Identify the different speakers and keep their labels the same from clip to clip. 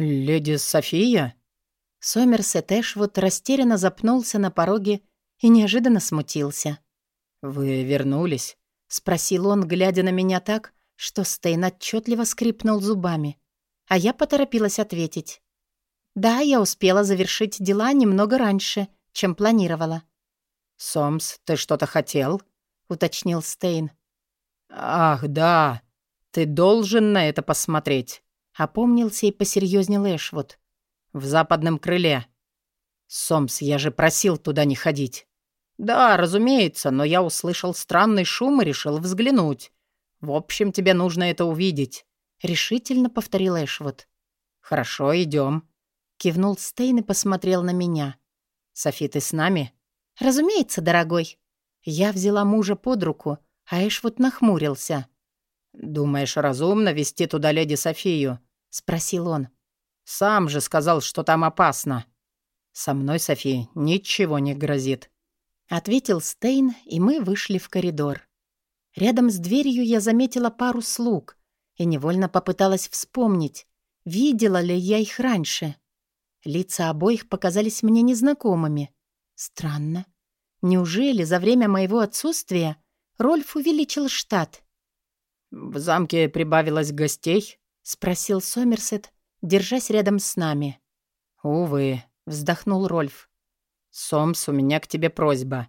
Speaker 1: «Леди София?»
Speaker 2: Сомерсет Эшвуд растерянно запнулся на пороге и неожиданно смутился.
Speaker 1: «Вы вернулись?»
Speaker 2: — спросил он, глядя на меня так, что Стейн отчетливо скрипнул зубами. А я поторопилась ответить. «Да, я успела завершить дела немного раньше, чем планировала».
Speaker 1: «Сомс, ты что-то хотел?»
Speaker 2: — уточнил Стейн.
Speaker 1: «Ах, да. Ты должен на это посмотреть», — опомнился и посерьезнел Эшвуд. «В западном крыле». «Сомс, я же просил туда не ходить». «Да, разумеется, но я услышал странный шум и решил взглянуть. В общем, тебе нужно это увидеть», — решительно повторил Эшвуд. «Хорошо, идем», — кивнул Стейн и посмотрел на меня. «Софи, ты с нами?»
Speaker 2: «Разумеется, дорогой». Я взяла мужа под руку, а Эшвуд нахмурился.
Speaker 1: «Думаешь, разумно вести туда леди Софию?» — спросил он. «Сам же сказал, что там опасно». «Со мной, Софи, ничего не грозит»,
Speaker 2: Ответил Стейн, и мы вышли в коридор. Рядом с дверью я заметила пару слуг и невольно попыталась вспомнить, видела ли я их раньше. Лица обоих показались мне незнакомыми. Странно. Неужели за время моего отсутствия Рольф увеличил штат?
Speaker 1: «В замке прибавилось гостей?» — спросил Сомерсет, держась рядом с нами. «Увы», — вздохнул Рольф. «Сомс, у меня к тебе просьба.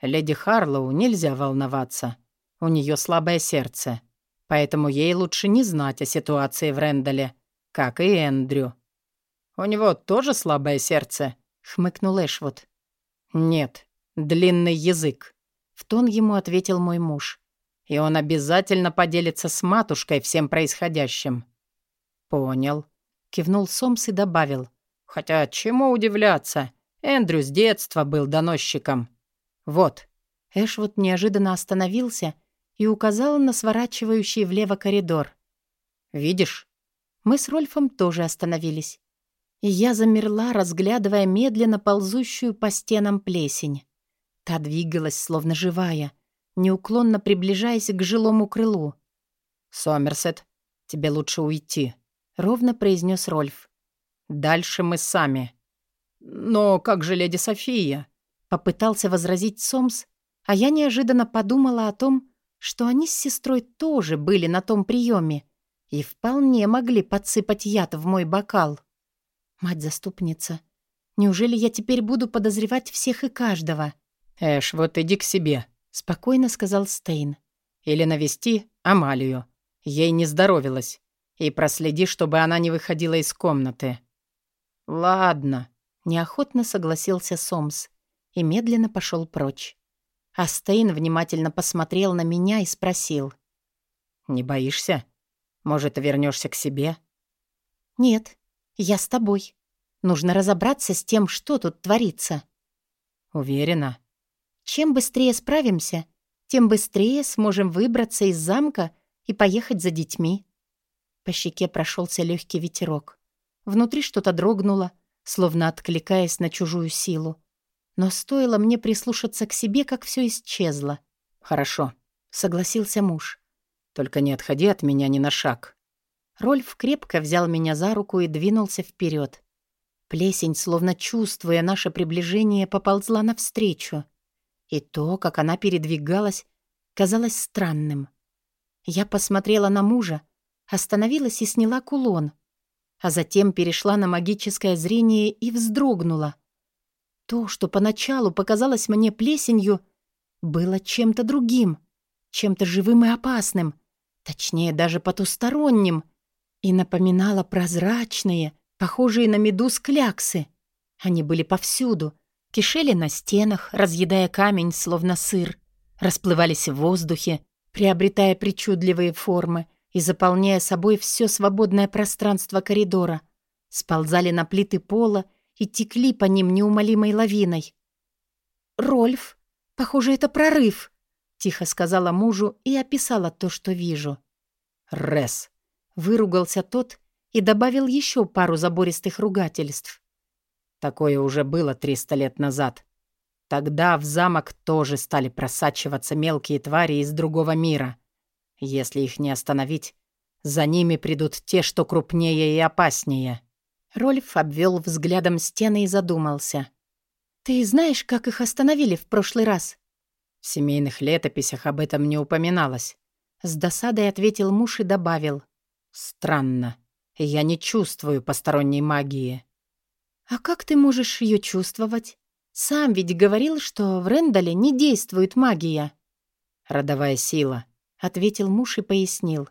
Speaker 1: Леди Харлоу нельзя волноваться. У нее слабое сердце. Поэтому ей лучше не знать о ситуации в Рэндале, как и Эндрю». «У него тоже слабое сердце?» — хмыкнул Эшвуд. «Нет, длинный язык», — в тон ему ответил мой муж. «И он обязательно поделится с матушкой всем происходящим». «Понял», — кивнул Сомс и добавил. «Хотя чему удивляться? Эндрю с детства был доносчиком. Вот».
Speaker 2: Эшвуд неожиданно остановился и указал на сворачивающий влево коридор.
Speaker 1: «Видишь?»
Speaker 2: Мы с Рольфом тоже остановились. И я замерла, разглядывая медленно ползущую по стенам плесень. Та двигалась, словно живая, неуклонно приближаясь к жилому крылу.
Speaker 1: «Сомерсет, тебе лучше уйти», — ровно произнес Рольф. «Дальше мы сами». «Но как же леди София?»
Speaker 2: Попытался возразить Сомс, а я неожиданно подумала о том, что они с сестрой тоже были на том приеме и вполне могли подсыпать яд в мой бокал. Мать-заступница, неужели я теперь буду подозревать всех и каждого?
Speaker 1: «Эш, вот иди к себе», — спокойно сказал Стейн. «Или навести Амалию. Ей не здоровилось. И проследи, чтобы она не выходила из комнаты». «Ладно», Неохотно согласился Сомс и медленно пошел прочь. А Стейн внимательно посмотрел на меня и спросил. «Не боишься? Может, вернешься к себе?»
Speaker 2: «Нет, я с тобой. Нужно разобраться с тем, что тут творится».
Speaker 1: «Уверена?»
Speaker 2: «Чем быстрее справимся, тем быстрее сможем выбраться из замка и поехать за детьми». По щеке прошелся легкий ветерок. Внутри что-то дрогнуло, словно откликаясь на чужую силу. Но стоило мне прислушаться к себе, как все исчезло.
Speaker 1: «Хорошо», — согласился муж. «Только не отходи от меня ни на шаг».
Speaker 2: Рольф крепко взял меня за руку и двинулся вперед. Плесень, словно чувствуя наше приближение, поползла навстречу. И то, как она передвигалась, казалось странным. Я посмотрела на мужа, остановилась и сняла кулон а затем перешла на магическое зрение и вздрогнула. То, что поначалу показалось мне плесенью, было чем-то другим, чем-то живым и опасным, точнее, даже потусторонним, и напоминало прозрачные, похожие на медуз кляксы. Они были повсюду, кишели на стенах, разъедая камень, словно сыр, расплывались в воздухе, приобретая причудливые формы — и, заполняя собой все свободное пространство коридора, сползали на плиты пола и текли по ним неумолимой лавиной. «Рольф, похоже, это прорыв», — тихо сказала мужу и описала то, что вижу.
Speaker 1: «Рес», —
Speaker 2: выругался тот и добавил еще пару забористых ругательств.
Speaker 1: «Такое уже было триста лет назад. Тогда в замок тоже стали просачиваться мелкие твари из другого мира. Если их не остановить, за ними придут те, что крупнее и опаснее.
Speaker 2: Рольф обвел взглядом стены и задумался. «Ты знаешь, как их остановили в прошлый раз?»
Speaker 1: В семейных летописях об этом не упоминалось.
Speaker 2: С досадой ответил муж и добавил.
Speaker 1: «Странно. Я не чувствую посторонней магии».
Speaker 2: «А как ты можешь ее чувствовать? Сам ведь говорил, что в Рендале не действует магия».
Speaker 1: «Родовая сила», —
Speaker 2: ответил муж и пояснил.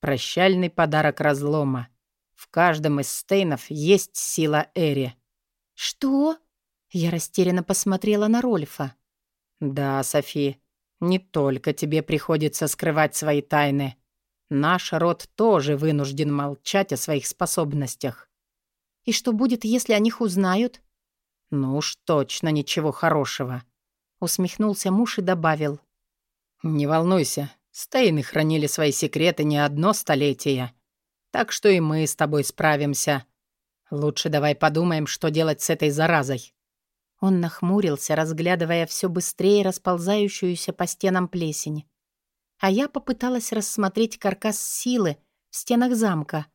Speaker 1: «Прощальный подарок разлома. В каждом из стейнов есть сила Эри».
Speaker 2: «Что?» Я растерянно посмотрела на Рольфа.
Speaker 1: «Да, Софи, не только тебе приходится скрывать свои тайны. Наш род тоже вынужден молчать о своих способностях».
Speaker 2: «И что будет, если о них узнают?»
Speaker 1: «Ну уж точно ничего хорошего», — усмехнулся муж и добавил. «Не волнуйся, Стейны хранили свои секреты не одно столетие, так что и мы с тобой справимся. Лучше давай подумаем, что делать с этой заразой».
Speaker 2: Он нахмурился, разглядывая все быстрее расползающуюся по стенам плесень. А я попыталась рассмотреть каркас силы в стенах замка,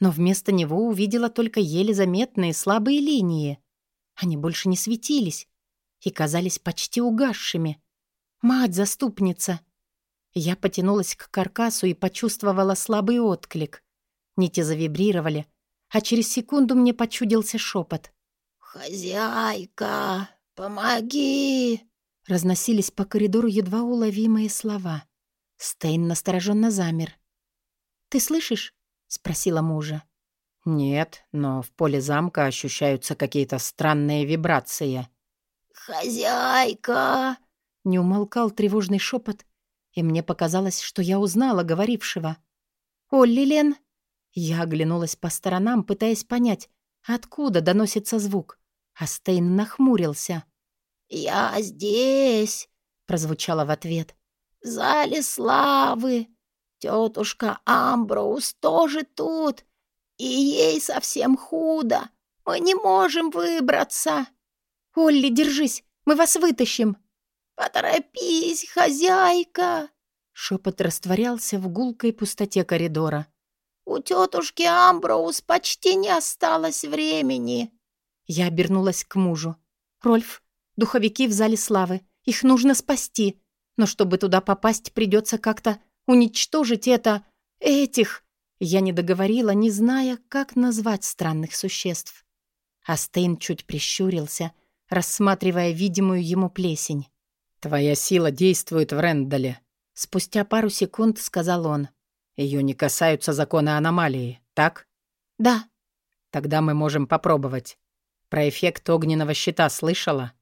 Speaker 2: но вместо него увидела только еле заметные слабые линии. Они больше не светились и казались почти угасшими. «Мать-заступница!» Я потянулась к каркасу и почувствовала слабый отклик. Нити завибрировали, а через секунду мне почудился шепот.
Speaker 3: «Хозяйка, помоги!»
Speaker 2: Разносились по коридору едва уловимые слова. Стейн настороженно замер. «Ты слышишь?» — спросила мужа.
Speaker 1: «Нет, но в поле замка ощущаются какие-то странные вибрации».
Speaker 3: «Хозяйка!»
Speaker 2: — не умолкал тревожный шепот, и мне показалось, что я узнала говорившего. «Олли Лен!» Я оглянулась по сторонам, пытаясь понять, откуда доносится звук. А Стейн нахмурился.
Speaker 3: «Я здесь», — прозвучало в ответ. «В зале славы. Тетушка Амброуз тоже тут, и ей совсем худо. Мы не можем выбраться».
Speaker 2: «Олли, держись, мы вас вытащим».
Speaker 3: «Поторопись, хозяйка!»
Speaker 2: Шепот растворялся в гулкой пустоте коридора.
Speaker 3: «У тетушки Амброуз почти не осталось времени».
Speaker 2: Я обернулась к мужу. «Рольф, духовики в зале славы. Их нужно спасти. Но чтобы туда попасть, придется как-то уничтожить это... этих...» Я не договорила, не зная, как назвать странных существ. Астейн чуть прищурился, рассматривая видимую ему плесень.
Speaker 1: «Твоя сила действует в Рэндале», —
Speaker 2: спустя пару секунд сказал он.
Speaker 1: Ее не касаются законы аномалии, так?»
Speaker 2: «Да».
Speaker 1: «Тогда мы можем попробовать. Про эффект огненного щита слышала?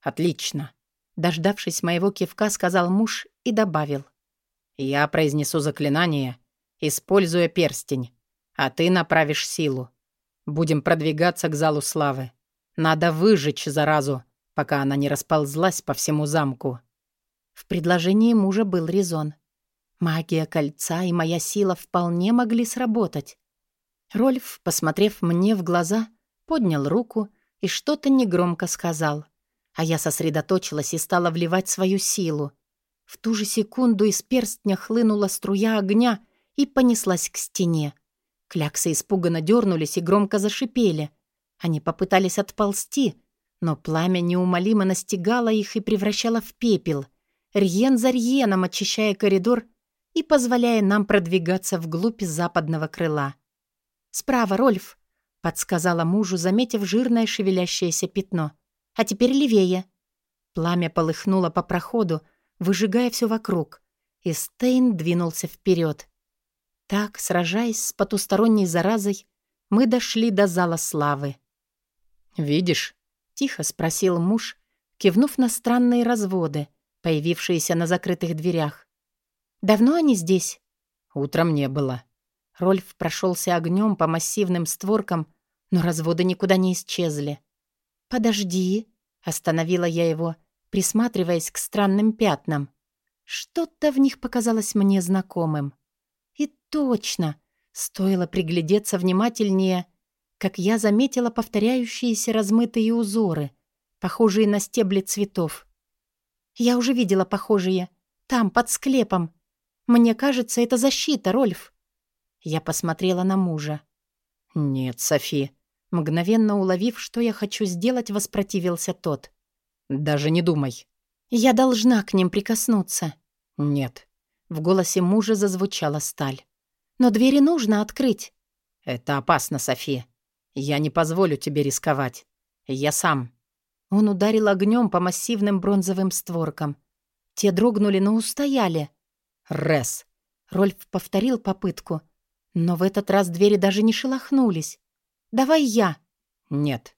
Speaker 1: Отлично.
Speaker 2: Дождавшись моего кивка, сказал муж и добавил.
Speaker 1: Я произнесу заклинание, используя перстень, а ты направишь силу. Будем продвигаться к залу славы. Надо выжечь заразу, пока она не расползлась по всему замку.
Speaker 2: В предложении мужа был резон. Магия кольца и моя сила вполне могли сработать. Рольф, посмотрев мне в глаза, поднял руку и что-то негромко сказал. А я сосредоточилась и стала вливать свою силу. В ту же секунду из перстня хлынула струя огня и понеслась к стене. Кляксы испуганно дернулись и громко зашипели. Они попытались отползти, но пламя неумолимо настигало их и превращало в пепел, рьен за рьеном очищая коридор и позволяя нам продвигаться вглубь западного крыла. «Справа, Рольф!» — подсказала мужу, заметив жирное шевелящееся пятно. «А теперь левее». Пламя полыхнуло по проходу, выжигая все вокруг, и Стейн двинулся вперед. Так, сражаясь с потусторонней заразой, мы дошли до зала славы.
Speaker 1: «Видишь?»
Speaker 2: — тихо спросил муж, кивнув на странные разводы, появившиеся на закрытых дверях. «Давно они здесь?»
Speaker 1: «Утром не было»,
Speaker 2: Рольф прошелся огнем по массивным створкам, но разводы никуда не исчезли. «Подожди», — остановила я его, присматриваясь к странным пятнам. Что-то в них показалось мне знакомым. И точно, стоило приглядеться внимательнее, как я заметила повторяющиеся размытые узоры, похожие на стебли цветов. Я уже видела похожие. Там, под склепом. Мне кажется, это защита, Рольф. Я посмотрела на мужа.
Speaker 1: «Нет, Софи,
Speaker 2: Мгновенно уловив, что я хочу сделать, воспротивился тот.
Speaker 1: «Даже не думай».
Speaker 2: «Я должна к ним прикоснуться».
Speaker 1: «Нет».
Speaker 2: В голосе мужа зазвучала сталь. «Но двери нужно открыть».
Speaker 1: «Это опасно, София. Я не позволю тебе рисковать. Я сам».
Speaker 2: Он ударил огнем по массивным бронзовым створкам. Те дрогнули, но устояли.
Speaker 1: «Рес».
Speaker 2: Рольф повторил попытку, но в этот раз двери даже не шелохнулись. «Давай я».
Speaker 1: «Нет».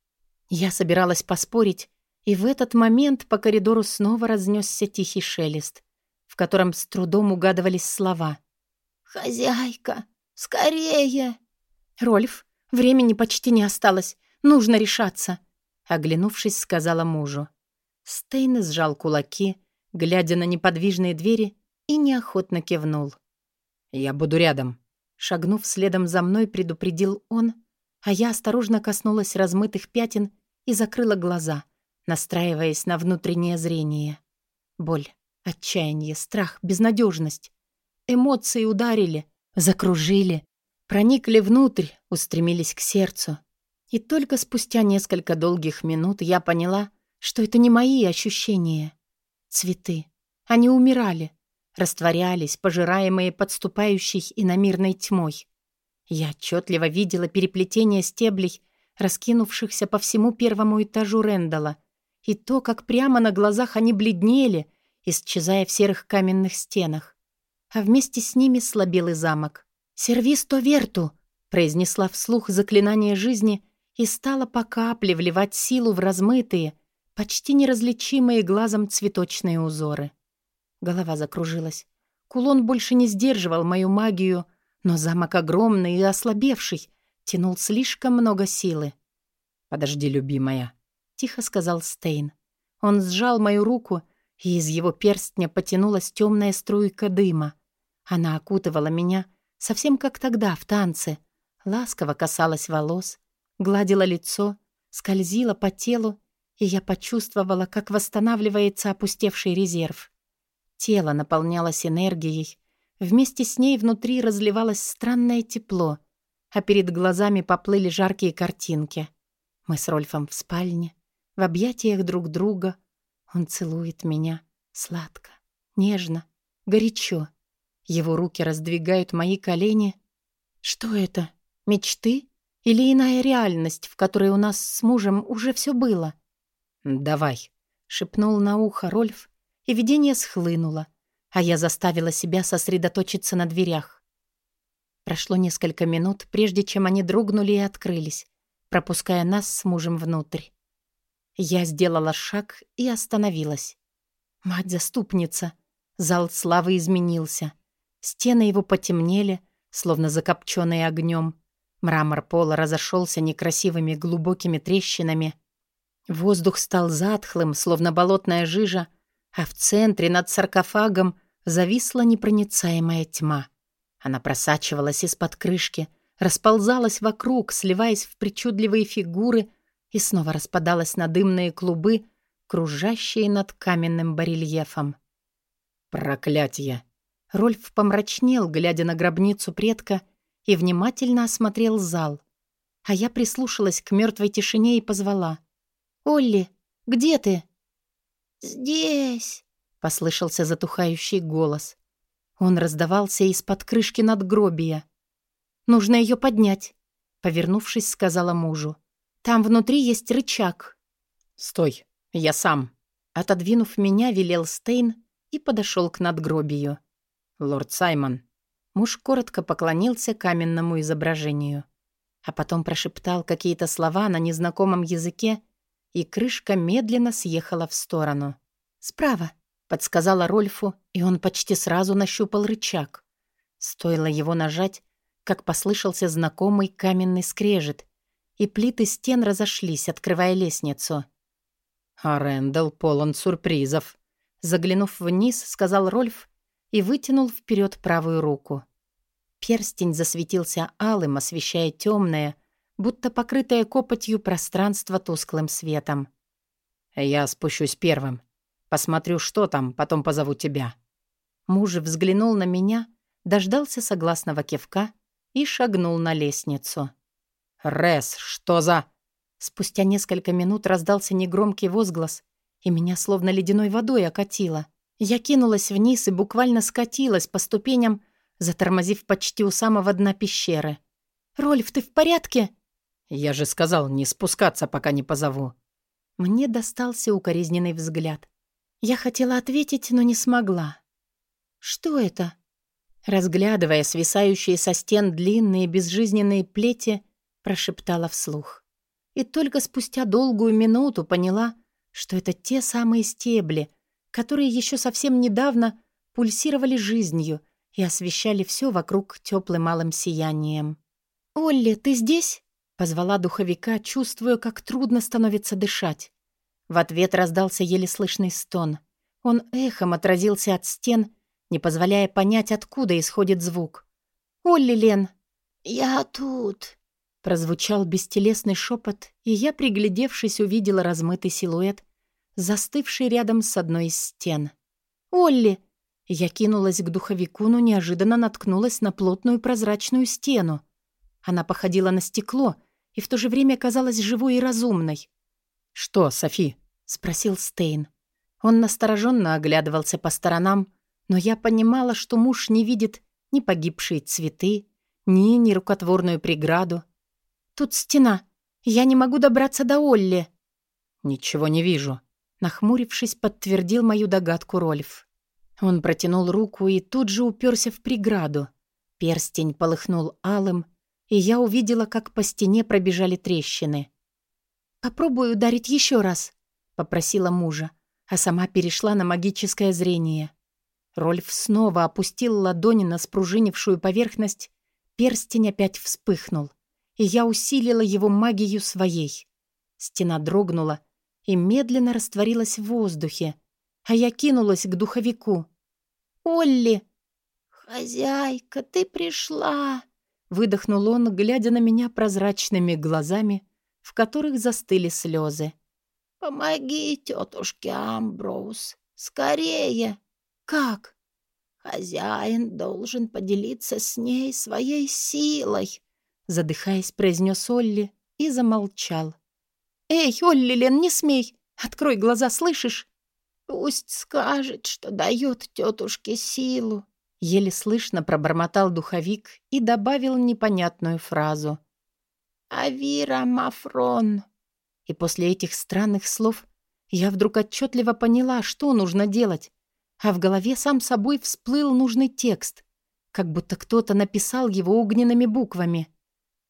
Speaker 2: Я собиралась поспорить, и в этот момент по коридору снова разнесся тихий шелест, в котором с трудом угадывались слова.
Speaker 3: «Хозяйка, скорее!»
Speaker 2: «Рольф, времени почти не осталось. Нужно решаться», — оглянувшись, сказала мужу. Стейн сжал кулаки, глядя на неподвижные двери, и неохотно кивнул.
Speaker 1: «Я буду рядом», —
Speaker 2: шагнув следом за мной, предупредил он, а я осторожно коснулась размытых пятен и закрыла глаза, настраиваясь на внутреннее зрение. Боль, отчаяние, страх, безнадежность. Эмоции ударили, закружили, проникли внутрь, устремились к сердцу. И только спустя несколько долгих минут я поняла, что это не мои ощущения. Цветы. Они умирали, растворялись, пожираемые подступающей иномирной тьмой. Я отчетливо видела переплетение стеблей, раскинувшихся по всему первому этажу Рэндала, и то, как прямо на глазах они бледнели, исчезая в серых каменных стенах. А вместе с ними слабел и замок. «Сервисто верту!» — произнесла вслух заклинание жизни и стала по капле вливать силу в размытые, почти неразличимые глазом цветочные узоры. Голова закружилась. Кулон больше не сдерживал мою магию, но замок огромный и ослабевший тянул слишком много силы.
Speaker 1: «Подожди, любимая», — тихо сказал Стейн.
Speaker 2: Он сжал мою руку, и из его перстня потянулась темная струйка дыма. Она окутывала меня, совсем как тогда, в танце. Ласково касалась волос, гладила лицо, скользила по телу, и я почувствовала, как восстанавливается опустевший резерв. Тело наполнялось энергией, вместе с ней внутри разливалось странное тепло, а перед глазами поплыли жаркие картинки. Мы с Рольфом в спальне, в объятиях друг друга. Он целует меня сладко, нежно, горячо. Его руки раздвигают мои колени. Что это? Мечты? Или иная реальность, в которой у нас с мужем уже все было?
Speaker 1: «Давай», —
Speaker 2: шепнул на ухо Рольф, и видение схлынуло, а я заставила себя сосредоточиться на дверях. Прошло несколько минут, прежде чем они дрогнули и открылись, пропуская нас с мужем внутрь. Я сделала шаг и остановилась. Мать-заступница! Зал славы изменился. Стены его потемнели, словно закопченные огнем. Мрамор пола разошелся некрасивыми глубокими трещинами. Воздух стал затхлым, словно болотная жижа, а в центре над саркофагом зависла непроницаемая тьма. Она просачивалась из-под крышки, расползалась вокруг, сливаясь в причудливые фигуры и снова распадалась на дымные клубы, кружащие над каменным барельефом.
Speaker 1: «Проклятье!»
Speaker 2: Рольф помрачнел, глядя на гробницу предка, и внимательно осмотрел зал. А я прислушалась к мертвой тишине и позвала. «Олли, где ты?»
Speaker 3: «Здесь!»
Speaker 2: — послышался затухающий голос. Он раздавался из-под крышки надгробия. «Нужно ее поднять», — повернувшись, сказала мужу. «Там внутри есть рычаг».
Speaker 1: «Стой, я сам».
Speaker 2: Отодвинув меня, велел Стейн и подошел к надгробию.
Speaker 1: «Лорд Саймон».
Speaker 2: Муж коротко поклонился каменному изображению, а потом прошептал какие-то слова на незнакомом языке, и крышка медленно съехала в сторону. «Справа», подсказала Рольфу, и он почти сразу нащупал рычаг. Стоило его нажать, как послышался знакомый каменный скрежет, и плиты стен разошлись, открывая лестницу.
Speaker 1: «А Рэндалл полон сюрпризов», — заглянув вниз, сказал Рольф и вытянул вперед правую руку. Перстень засветился алым, освещая темное, будто покрытое копотью пространство тусклым светом. «Я спущусь первым», Посмотрю, что там, потом позову тебя».
Speaker 2: Муж взглянул на меня, дождался согласного кивка и шагнул на лестницу.
Speaker 1: «Рес, что за...»
Speaker 2: Спустя несколько минут раздался негромкий возглас, и меня словно ледяной водой окатило. Я кинулась вниз и буквально скатилась по ступеням, затормозив почти у самого дна пещеры. «Рольф, ты в порядке?»
Speaker 1: «Я же сказал не спускаться, пока не позову».
Speaker 2: Мне достался укоризненный взгляд. Я хотела ответить, но не смогла. «Что это?» Разглядывая свисающие со стен длинные безжизненные плети, прошептала вслух. И только спустя долгую минуту поняла, что это те самые стебли, которые еще совсем недавно пульсировали жизнью и освещали все вокруг теплым малым сиянием. «Олли, ты здесь?» — позвала духовика, чувствуя, как трудно становится дышать. В ответ раздался еле слышный стон. Он эхом отразился от стен, не позволяя понять, откуда исходит звук. «Олли, Лен!»
Speaker 3: «Я тут!»
Speaker 2: Прозвучал бестелесный шепот, и я, приглядевшись, увидела размытый силуэт, застывший рядом с одной из стен. «Олли!» Я кинулась к духовику, но неожиданно наткнулась на плотную прозрачную стену. Она походила на стекло и в то же время казалась живой и разумной.
Speaker 1: «Что, Софи?»
Speaker 2: — спросил Стейн. Он настороженно оглядывался по сторонам, но я понимала, что муж не видит ни погибшие цветы, ни нерукотворную преграду. «Тут стена. Я не могу добраться до Олли».
Speaker 1: «Ничего не вижу», — нахмурившись, подтвердил мою догадку Рольф.
Speaker 2: Он протянул руку и тут же уперся в преграду. Перстень полыхнул алым, и я увидела, как по стене пробежали трещины. «Попробую ударить еще раз», — попросила мужа, а сама перешла на магическое зрение. Рольф снова опустил ладони на спружинившую поверхность, перстень опять вспыхнул и я усилила его магию своей. Стена дрогнула и медленно растворилась в воздухе, а я кинулась к духовику. «Олли!»
Speaker 3: «Хозяйка, ты пришла!»
Speaker 2: Выдохнул он, глядя на меня прозрачными глазами, в которых застыли слезы.
Speaker 3: «Помоги тетушке Амброуз! Скорее!»
Speaker 2: «Как?»
Speaker 3: «Хозяин должен поделиться с ней своей силой!»
Speaker 2: задыхаясь, произнес Олли и замолчал. «Эй, Олли, Лен, не смей! Открой глаза, слышишь?»
Speaker 3: «Пусть скажет, что дает тетушке силу», —
Speaker 2: еле слышно пробормотал духовик и добавил непонятную фразу.
Speaker 3: «Авира Мафрон».
Speaker 2: И после этих странных слов я вдруг отчетливо поняла, что нужно делать, а в голове сам собой всплыл нужный текст, как будто кто-то написал его огненными буквами.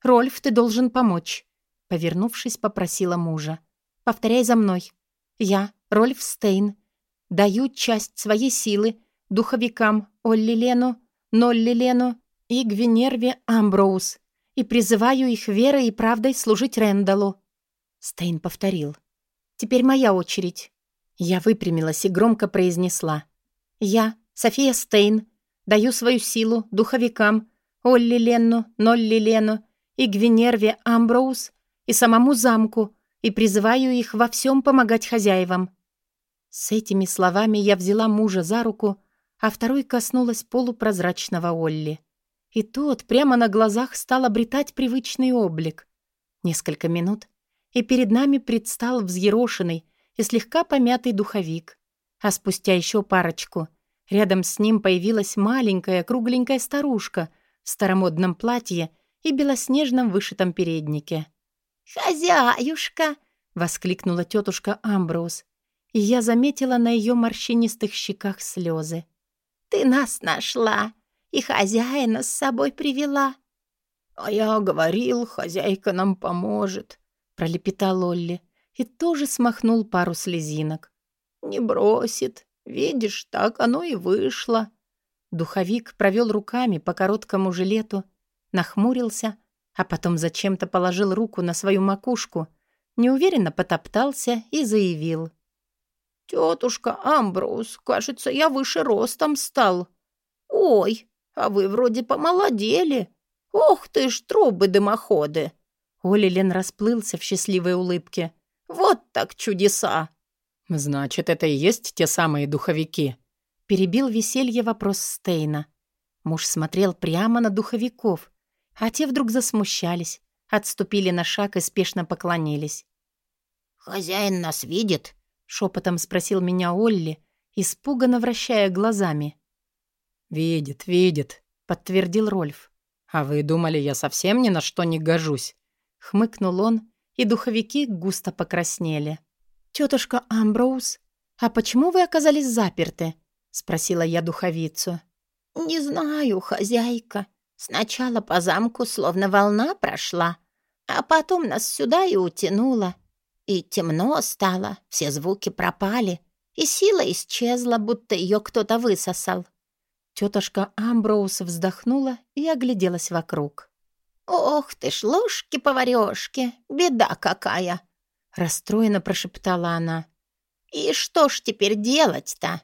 Speaker 2: «Рольф, ты должен помочь», — повернувшись, попросила мужа. «Повторяй за мной. Я, Рольф Стейн, даю часть своей силы духовикам Олли Лену, Нолли Лену и Гвинерве Амброуз и призываю их верой и правдой служить Рэндаллу». Стейн повторил. «Теперь моя очередь». Я выпрямилась и громко произнесла. «Я, София Стейн, даю свою силу духовикам Олли Ленну, Нолли Лену и Гвинерве Амброуз, и самому замку, и призываю их во всем помогать хозяевам». С этими словами я взяла мужа за руку, а второй коснулась полупрозрачного Олли. И тот прямо на глазах стал обретать привычный облик. Несколько минут, и перед нами предстал взъерошенный и слегка помятый духовик. А спустя еще парочку рядом с ним появилась маленькая кругленькая старушка в старомодном платье и белоснежном вышитом переднике.
Speaker 3: «Хозяюшка!» — воскликнула тетушка Амброуз, и я заметила на ее морщинистых щеках слезы. «Ты нас нашла и хозяина с собой привела».
Speaker 1: «А я говорил, хозяйка нам поможет», — пролепетал Олли и тоже смахнул пару слезинок. «Не бросит. Видишь, так оно и вышло».
Speaker 2: Духовик провел руками по короткому жилету, нахмурился, а потом зачем-то положил руку на свою макушку, неуверенно потоптался и заявил.
Speaker 1: «Тетушка Амброуз, кажется, я выше ростом стал».
Speaker 3: «Ой, а вы вроде помолодели. Ох ты ж, трубы-дымоходы!»
Speaker 2: Олилен расплылся в счастливой улыбке.
Speaker 3: «Вот так чудеса!»
Speaker 1: «Значит, это и есть те самые духовики?»
Speaker 2: Перебил веселье вопрос Стейна. Муж смотрел прямо на духовиков, а те вдруг засмущались, отступили на шаг и спешно поклонились.
Speaker 3: «Хозяин нас видит?»
Speaker 2: — шепотом спросил меня Олли, испуганно вращая глазами.
Speaker 1: «Видит, видит», — подтвердил Рольф. «А вы думали, я совсем ни на что не гожусь?»
Speaker 2: — хмыкнул он, и духовики густо покраснели. «Тетушка Амброуз, а почему вы оказались заперты?» — спросила я духовицу.
Speaker 3: «Не знаю, хозяйка. Сначала по замку словно волна прошла, а потом нас сюда и утянула. И темно стало, все звуки пропали, и сила исчезла, будто ее кто-то высосал.
Speaker 2: Тетушка Амброуз вздохнула и огляделась вокруг.
Speaker 3: «Ох ты ж, ложки-поварёшки, беда какая!»
Speaker 2: Расстроенно прошептала она.
Speaker 3: «И что ж теперь делать-то?»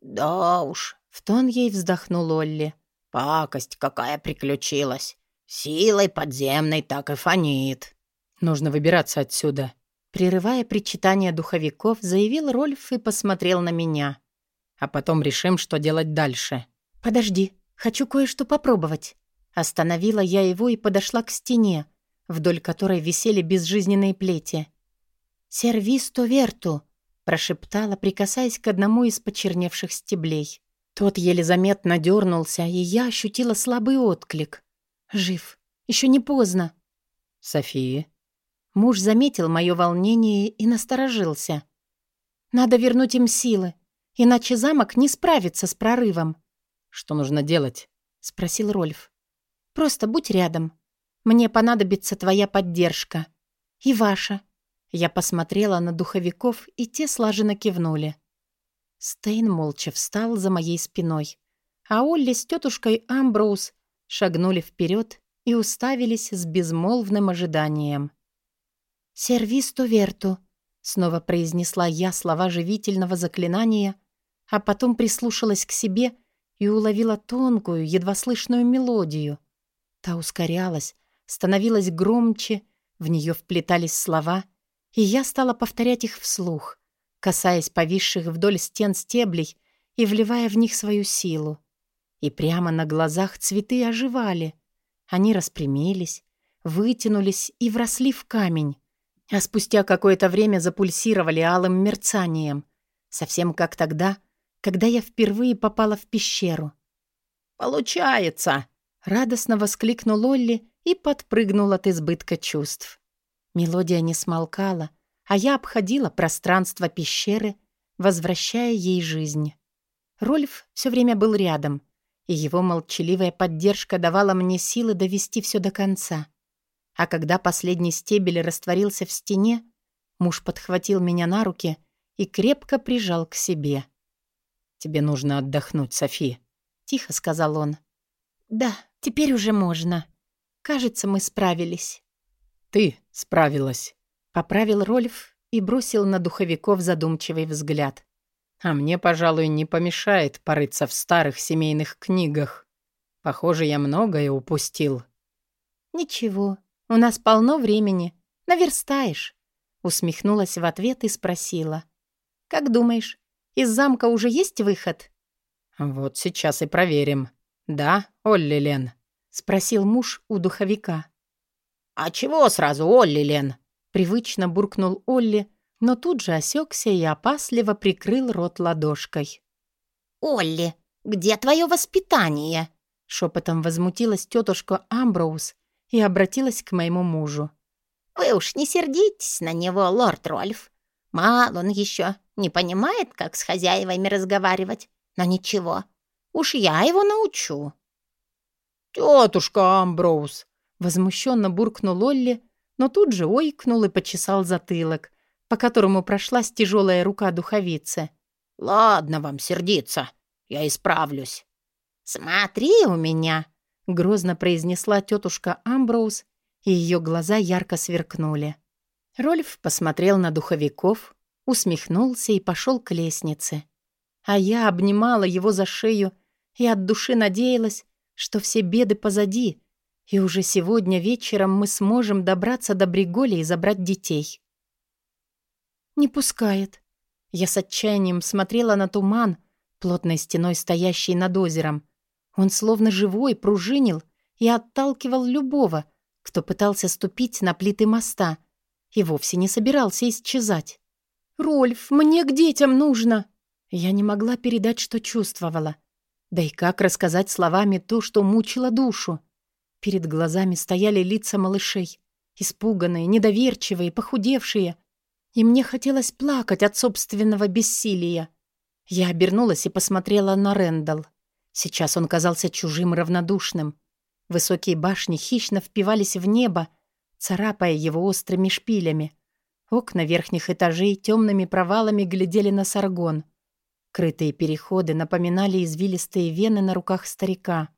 Speaker 1: «Да уж», — в тон ей вздохнул Олли. «Пакость какая приключилась. Силой подземной так и фонит». Нужно выбираться отсюда.
Speaker 2: Прерывая причитание духовиков, заявил Рольф и посмотрел на меня.
Speaker 1: А потом решим, что делать дальше.
Speaker 2: «Подожди, хочу кое-что попробовать». Остановила я его и подошла к стене, вдоль которой висели безжизненные плети. «Сервисто верту», — прошептала, прикасаясь к одному из почерневших стеблей. Тот еле заметно дернулся, и я ощутила слабый отклик. «Жив. Еще не поздно».
Speaker 1: «София?»
Speaker 2: Муж заметил мое волнение и насторожился. «Надо вернуть им силы, иначе замок не справится с прорывом».
Speaker 1: «Что нужно делать?»
Speaker 2: — спросил Рольф. «Просто будь рядом. Мне понадобится твоя поддержка. И ваша». Я посмотрела на духовиков, и те слаженно кивнули. Стейн молча встал за моей спиной, а Олли с тетушкой Амброуз шагнули вперед и уставились с безмолвным ожиданием. «Сервисту верту», — снова произнесла я слова живительного заклинания, а потом прислушалась к себе и уловила тонкую, едва слышную мелодию. Та ускорялась, становилась громче, в нее вплетались слова, и я стала повторять их вслух, касаясь повисших вдоль стен стеблей и вливая в них свою силу. И прямо на глазах цветы оживали. Они распрямились, вытянулись и вросли в камень, а спустя какое-то время запульсировали алым мерцанием, совсем как тогда, когда я впервые попала в пещеру.
Speaker 1: «Получается!»
Speaker 2: — радостно воскликнул Олли и подпрыгнул от избытка чувств. Мелодия не смолкала, а я обходила пространство пещеры, возвращая ей жизнь. Рольф все время был рядом, и его молчаливая поддержка давала мне силы довести все до конца. А когда последний стебель растворился в стене, муж подхватил меня на руки и крепко прижал к себе.
Speaker 1: «Тебе нужно отдохнуть, Софи», — тихо сказал он.
Speaker 2: «Да, теперь уже можно. Кажется, мы справились».
Speaker 1: «Ты справилась», —
Speaker 2: поправил Рольф и бросил на духовиков задумчивый взгляд.
Speaker 1: «А мне, пожалуй, не помешает порыться в старых семейных книгах. Похоже, я многое упустил».
Speaker 2: «Ничего, у нас полно времени. Наверстаешь». Усмехнулась в ответ и спросила. «Как думаешь, из замка уже есть выход?»
Speaker 1: «Вот сейчас и проверим. Да, Олли Лен?» — спросил муж у духовика.
Speaker 3: «А чего сразу, Олли Лен?»
Speaker 2: — привычно буркнул Олли, но тут же осекся и опасливо прикрыл рот ладошкой.
Speaker 3: «Олли, где твое воспитание?»
Speaker 2: — шепотом возмутилась тетушка Амброуз, и обратилась к моему мужу.
Speaker 3: «Вы уж не сердитесь на него, лорд Рольф. Мало он еще не понимает, как с хозяевами разговаривать. Но ничего, уж я его научу».
Speaker 1: «Тетушка Амброуз!»
Speaker 2: — возмущенно буркнул Олли, но тут же ойкнул и почесал затылок, по которому прошлась тяжелая рука духовицы.
Speaker 3: «Ладно вам сердиться, я исправлюсь». «Смотри у меня!»
Speaker 2: — грозно произнесла тетушка Амброуз, и ее глаза ярко сверкнули. Рольф посмотрел на духовиков, усмехнулся и пошел к лестнице. А я обнимала его за шею и от души надеялась, что все беды позади, и уже сегодня вечером мы сможем добраться до Бриголи и забрать детей. «Не пускает». Я с отчаянием смотрела на туман, плотной стеной стоящий над озером — он словно живой пружинил и отталкивал любого, кто пытался ступить на плиты моста и вовсе не собирался исчезать. «Рольф, мне к детям нужно!» Я не могла передать, что чувствовала. Да и как рассказать словами то, что мучило душу? Перед глазами стояли лица малышей, испуганные, недоверчивые, похудевшие. И мне хотелось плакать от собственного бессилия. Я обернулась и посмотрела на Рэндалл. Сейчас он казался чужим равнодушным. Высокие башни хищно впивались в небо, царапая его острыми шпилями. Окна верхних этажей темными провалами глядели на Саргон. Крытые переходы напоминали извилистые вены на руках старика.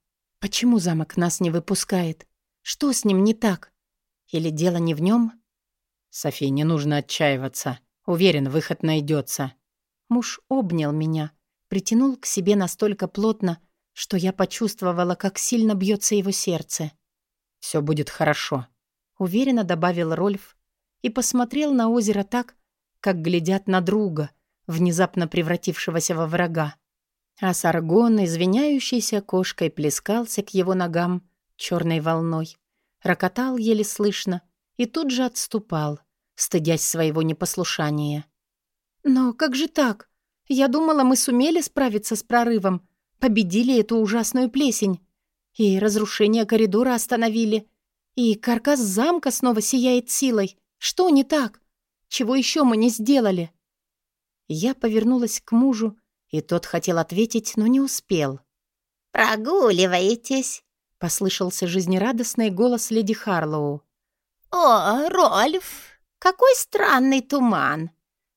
Speaker 2: Почему замок нас не выпускает? Что с ним не так? Или дело не в нем?
Speaker 1: Софи, не нужно отчаиваться. Уверен, выход найдется.
Speaker 2: Муж обнял меня, притянул к себе настолько плотно, что я почувствовала, как сильно бьется его сердце.
Speaker 1: Все будет хорошо», —
Speaker 2: уверенно добавил Рольф и посмотрел на озеро так, как глядят на друга, внезапно превратившегося во врага. А Саргон, извиняющийся кошкой, плескался к его ногам черной волной, рокотал еле слышно и тут же отступал, стыдясь своего непослушания. «Но как же так? Я думала, мы сумели справиться с прорывом, победили эту ужасную плесень. И разрушение коридора остановили. И каркас замка снова сияет силой. Что не так? Чего еще мы не сделали?» Я повернулась к мужу, и тот хотел ответить, но не успел.
Speaker 3: «Прогуливаетесь?»
Speaker 2: — послышался жизнерадостный голос леди Харлоу.
Speaker 3: «О, Рольф, какой странный туман!»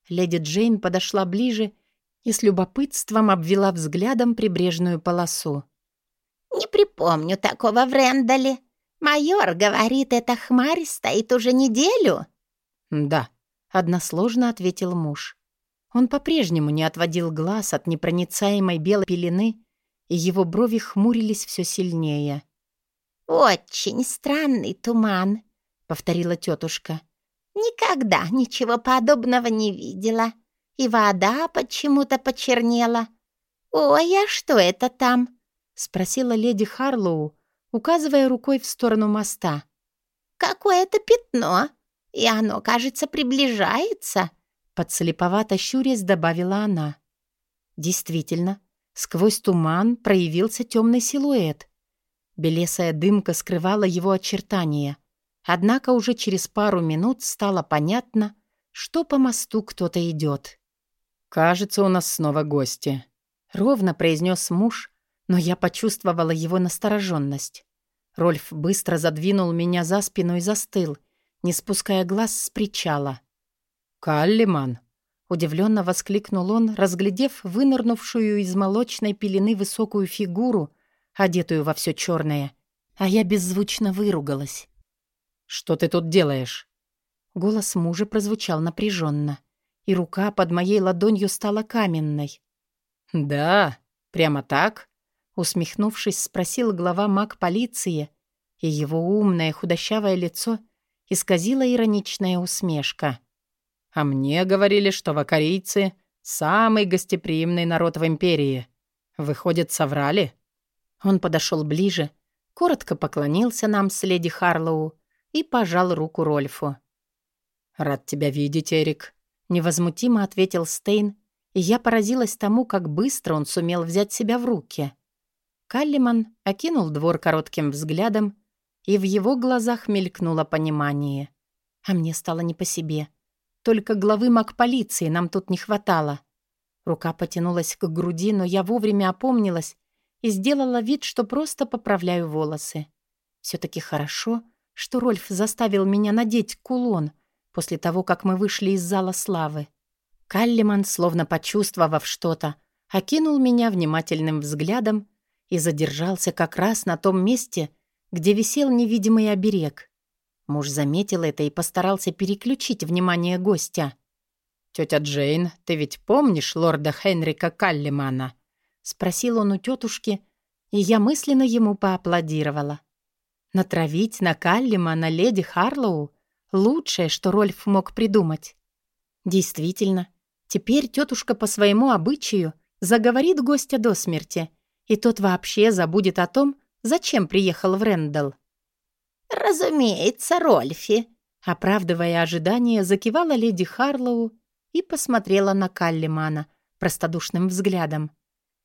Speaker 2: Леди Джейн подошла ближе и с любопытством обвела взглядом прибрежную полосу.
Speaker 3: «Не припомню такого в Рэндале. Майор говорит, эта хмарь стоит уже неделю».
Speaker 2: «Да», — односложно ответил муж. Он по-прежнему не отводил глаз от непроницаемой белой пелены, и его брови хмурились все сильнее.
Speaker 3: «Очень странный туман», — повторила тетушка. «Никогда ничего подобного не видела и вода почему-то почернела. «Ой, а что это там?» — спросила леди Харлоу, указывая рукой в сторону моста. «Какое-то пятно, и оно, кажется, приближается», — подслеповато щурясь добавила она.
Speaker 2: Действительно, сквозь туман проявился темный силуэт. Белесая дымка скрывала его очертания. Однако уже через пару минут стало понятно, что по мосту кто-то идет.
Speaker 1: «Кажется, у нас снова гости», —
Speaker 2: ровно произнес муж, но я почувствовала его настороженность. Рольф быстро задвинул меня за спину и застыл, не спуская глаз с причала.
Speaker 1: «Каллиман!»
Speaker 2: — удивленно воскликнул он, разглядев вынырнувшую из молочной пелены высокую фигуру, одетую во все черное, а я беззвучно выругалась.
Speaker 1: «Что ты тут делаешь?»
Speaker 2: Голос мужа прозвучал напряженно и рука под моей ладонью стала каменной.
Speaker 1: «Да, прямо так?»
Speaker 2: Усмехнувшись, спросил глава маг полиции, и его умное худощавое лицо исказила ироничная усмешка.
Speaker 1: «А мне говорили, что вакарийцы — самый гостеприимный народ в империи. Выходит, соврали?»
Speaker 2: Он подошел ближе, коротко поклонился нам с леди Харлоу и пожал руку Рольфу.
Speaker 1: «Рад тебя видеть, Эрик»,
Speaker 2: Невозмутимо ответил Стейн, и я поразилась тому, как быстро он сумел взять себя в руки. Каллиман окинул двор коротким взглядом, и в его глазах мелькнуло понимание. А мне стало не по себе. Только главы маг полиции нам тут не хватало. Рука потянулась к груди, но я вовремя опомнилась и сделала вид, что просто поправляю волосы. все таки хорошо, что Рольф заставил меня надеть кулон, после того, как мы вышли из зала славы. Каллиман, словно почувствовав что-то, окинул меня внимательным взглядом и задержался как раз на том месте, где висел невидимый оберег. Муж заметил это и постарался переключить внимание гостя.
Speaker 1: «Тётя Джейн, ты ведь помнишь лорда Хенрика Каллимана?»
Speaker 2: — спросил он у тетушки, и я мысленно ему поаплодировала. Натравить на Каллимана леди Харлоу Лучшее, что Рольф мог придумать. Действительно, теперь тетушка по своему обычаю заговорит гостя до смерти, и тот вообще забудет о том, зачем приехал в Рэндалл.
Speaker 3: «Разумеется, Рольфи», —
Speaker 2: оправдывая ожидания, закивала леди Харлоу и посмотрела на Каллимана простодушным взглядом.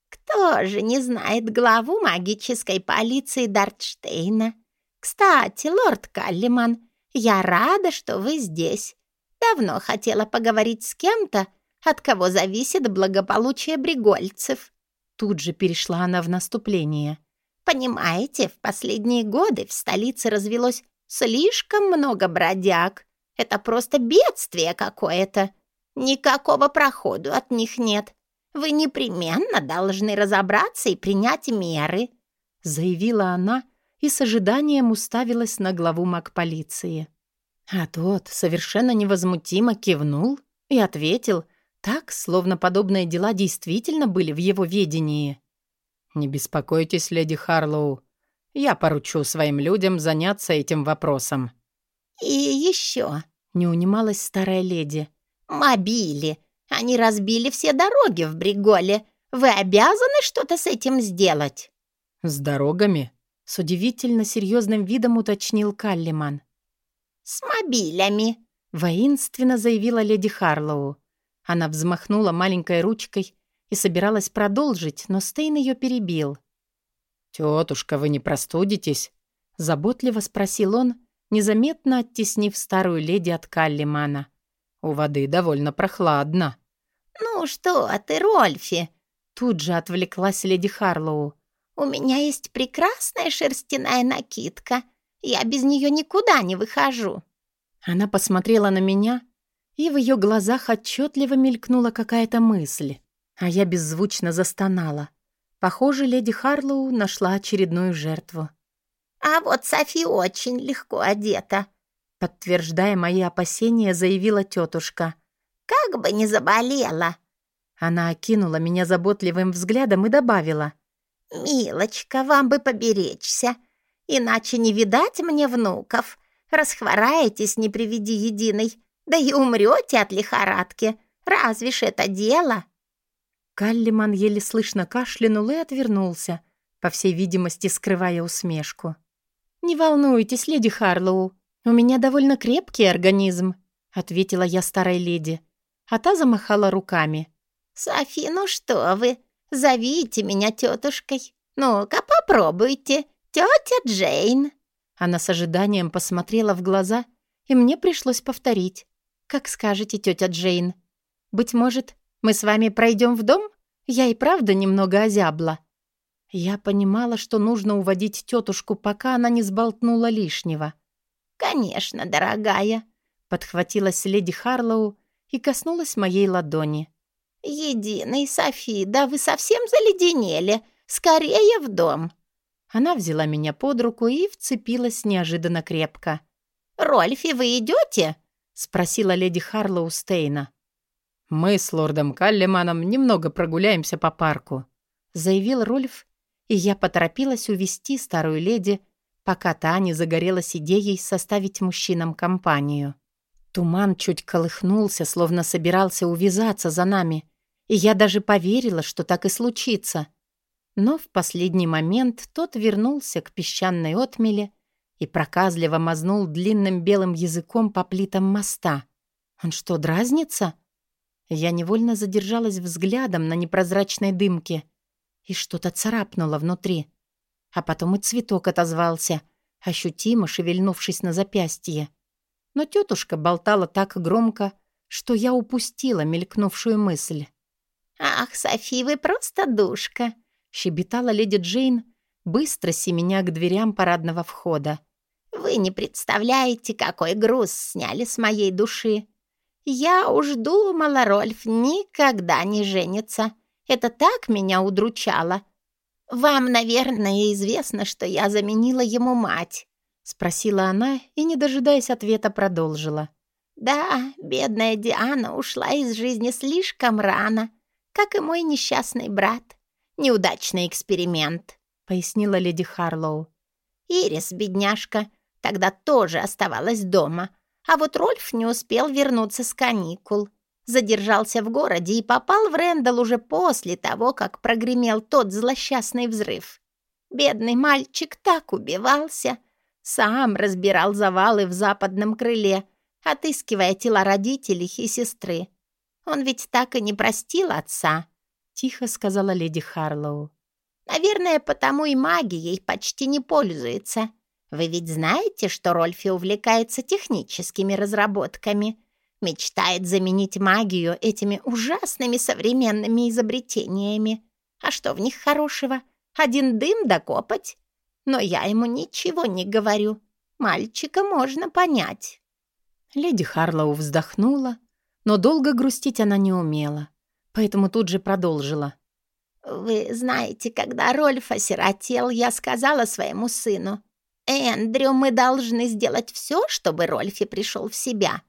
Speaker 3: «Кто же не знает главу магической полиции Дартштейна? Кстати, лорд Каллиман, я рада, что вы здесь. Давно хотела поговорить с кем-то, от кого зависит благополучие бригольцев».
Speaker 2: Тут же перешла она в наступление.
Speaker 3: «Понимаете, в последние годы в столице развелось слишком много бродяг. Это просто бедствие какое-то. Никакого проходу от них нет. Вы непременно должны разобраться и принять меры», —
Speaker 2: заявила она и с ожиданием уставилась на главу маг-полиции. А тот совершенно невозмутимо кивнул и ответил, так, словно подобные дела действительно были в его ведении. «Не беспокойтесь, леди Харлоу. Я поручу своим людям заняться этим вопросом».
Speaker 3: «И еще», —
Speaker 2: не унималась старая леди,
Speaker 3: «мобили. Они разбили все дороги в Бриголе. Вы обязаны что-то с этим сделать?»
Speaker 2: «С дорогами?» — с удивительно серьезным видом уточнил Каллиман.
Speaker 3: «С мобилями», —
Speaker 2: воинственно заявила леди Харлоу. Она взмахнула маленькой ручкой и собиралась продолжить, но Стейн ее перебил. «Тетушка, вы не простудитесь?» — заботливо спросил он, незаметно оттеснив старую леди от Каллимана. «У воды довольно прохладно».
Speaker 3: «Ну что ты, Рольфи?»
Speaker 2: Тут же отвлеклась леди Харлоу.
Speaker 3: «У меня есть прекрасная шерстяная накидка. Я без нее никуда не выхожу».
Speaker 2: Она посмотрела на меня, и в ее глазах отчетливо мелькнула какая-то мысль, а я беззвучно застонала. Похоже, леди Харлоу нашла очередную жертву.
Speaker 3: «А вот Софи очень легко одета», —
Speaker 2: подтверждая мои опасения, заявила тетушка.
Speaker 3: «Как бы не заболела!»
Speaker 2: Она окинула меня заботливым взглядом и добавила.
Speaker 3: «Милочка, вам бы поберечься. Иначе не видать мне внуков. Расхвораетесь, не приведи единой, да и умрете от лихорадки. Разве ж это дело?»
Speaker 2: Каллиман еле слышно кашлянул и отвернулся, по всей видимости, скрывая усмешку. «Не волнуйтесь, леди Харлоу, у меня довольно крепкий организм», ответила я старой леди, а та замахала руками.
Speaker 3: «Софи, ну что вы, зовите меня тетушкой. Ну-ка, попробуйте. «Тетя Джейн!»
Speaker 2: Она с ожиданием посмотрела в глаза, и мне пришлось повторить. «Как скажете, тетя Джейн. Быть может, мы с вами пройдем в дом? Я и правда немного озябла». Я понимала, что нужно уводить тетушку, пока она не сболтнула лишнего.
Speaker 3: «Конечно, дорогая», — подхватилась леди Харлоу и коснулась моей ладони. «Единый, Софи, да вы совсем заледенели. Скорее в дом!»
Speaker 2: Она взяла меня под руку и вцепилась неожиданно крепко.
Speaker 3: «Рольфи, вы идете?»
Speaker 2: — спросила леди Харлоу Стейна. «Мы с лордом Каллиманом немного прогуляемся по парку», — заявил Рольф, и я поторопилась увести старую леди, пока та не загорелась идеей составить мужчинам компанию. Туман чуть колыхнулся, словно собирался увязаться за нами, и я даже поверила, что так и случится. Но в последний момент тот вернулся к песчаной отмеле и проказливо мазнул длинным белым языком по плитам моста. Он что, дразнится? Я невольно задержалась взглядом на непрозрачной дымке, и что-то царапнуло внутри. А потом и цветок отозвался, ощутимо шевельнувшись на запястье. Но тетушка болтала так громко, что я упустила мелькнувшую мысль.
Speaker 3: «Ах, Софи, вы просто душка!»
Speaker 2: щебетала леди Джейн, быстро семеня к дверям парадного входа.
Speaker 3: «Вы не представляете, какой груз сняли с моей души. Я уж думала, Рольф никогда не женится. Это так меня удручало. Вам, наверное, известно, что я заменила ему мать».
Speaker 2: — спросила она и, не дожидаясь ответа, продолжила.
Speaker 3: «Да, бедная Диана ушла из жизни слишком рано, как и мой несчастный брат. Неудачный эксперимент», — пояснила леди Харлоу. «Ирис, бедняжка, тогда тоже оставалась дома, а вот Рольф не успел вернуться с каникул. Задержался в городе и попал в Рэндалл уже после того, как прогремел тот злосчастный взрыв. Бедный мальчик так убивался. Сам разбирал завалы в западном крыле, отыскивая тела родителей и сестры. Он ведь так и не простил отца», — тихо сказала леди Харлоу. «Наверное, потому и магией почти не пользуется. Вы ведь знаете, что Рольфи увлекается техническими разработками, мечтает заменить магию этими ужасными современными изобретениями. А что в них хорошего? Один дым докопать? Но я ему ничего не говорю. Мальчика можно понять».
Speaker 2: Леди Харлоу вздохнула, но долго грустить она не умела, поэтому тут же продолжила.
Speaker 3: «Вы знаете, когда Рольф осиротел, я сказала своему сыну, «Эндрю, мы должны сделать все, чтобы Рольфи пришел в себя».